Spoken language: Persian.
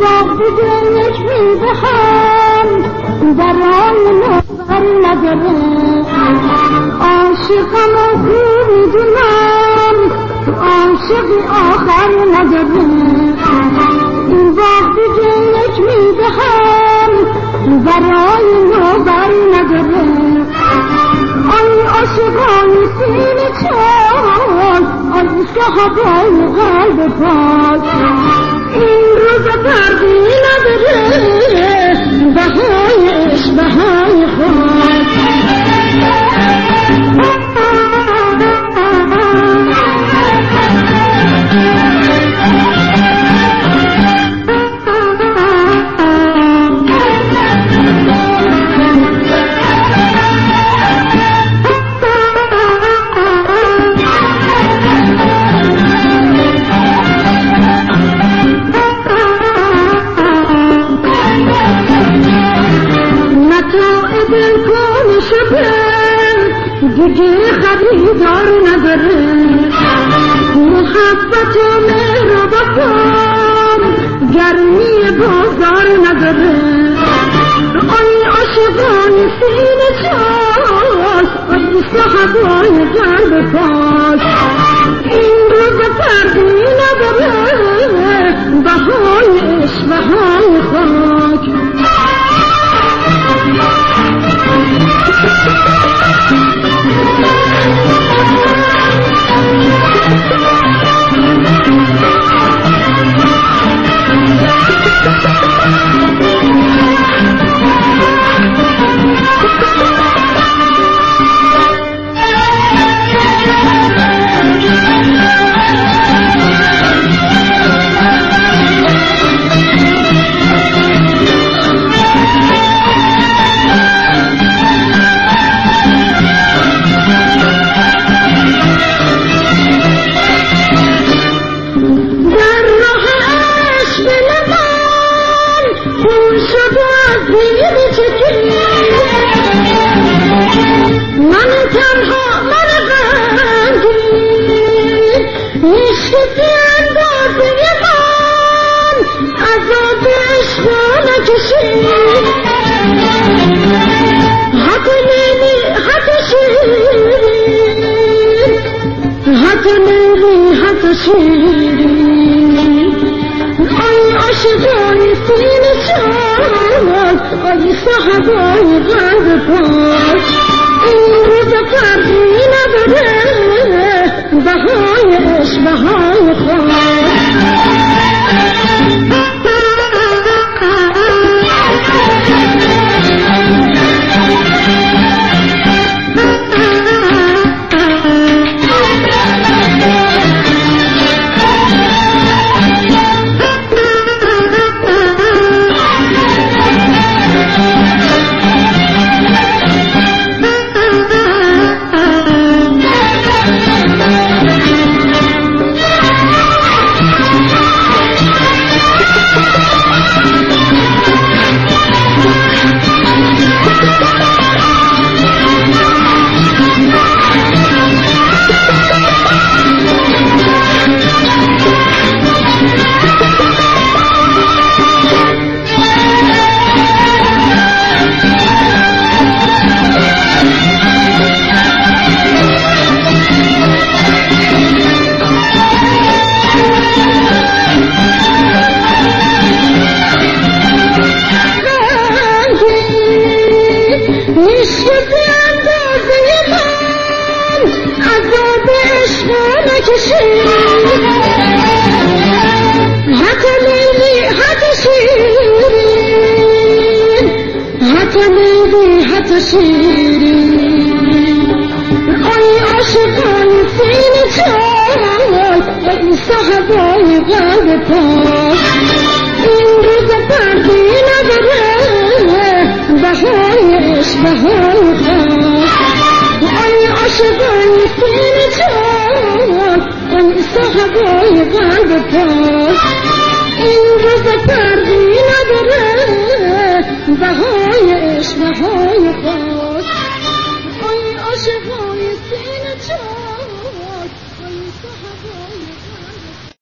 باغ دیگه یک میوه هم برای نظر نداره عاشقم و می‌دونم عاشقی آخر نداره این برای نظر نداره آی عاشقان سینه چال صحبای قلب پاک. این روز فرقی نداره. بهای عشق بهای دیگه خریدار نداره محبت و مهر گرمی بازار نداره آی عاشقان سینه چال آی صحبای قلب پاک این روز فردی نداره بهای عشق بهای حق لیلی حق شیرین عاشقان سینه چال آی صحبای قلب پاک. شیرین آی عاشقان سینه چال ای صحبای قلب پاک این روز فردی نداره بهای عشق بهای خاک ای عاشقان سینه چال ای صحبای قلب پاک این روز فردی نداره بهای عشق بهای خاک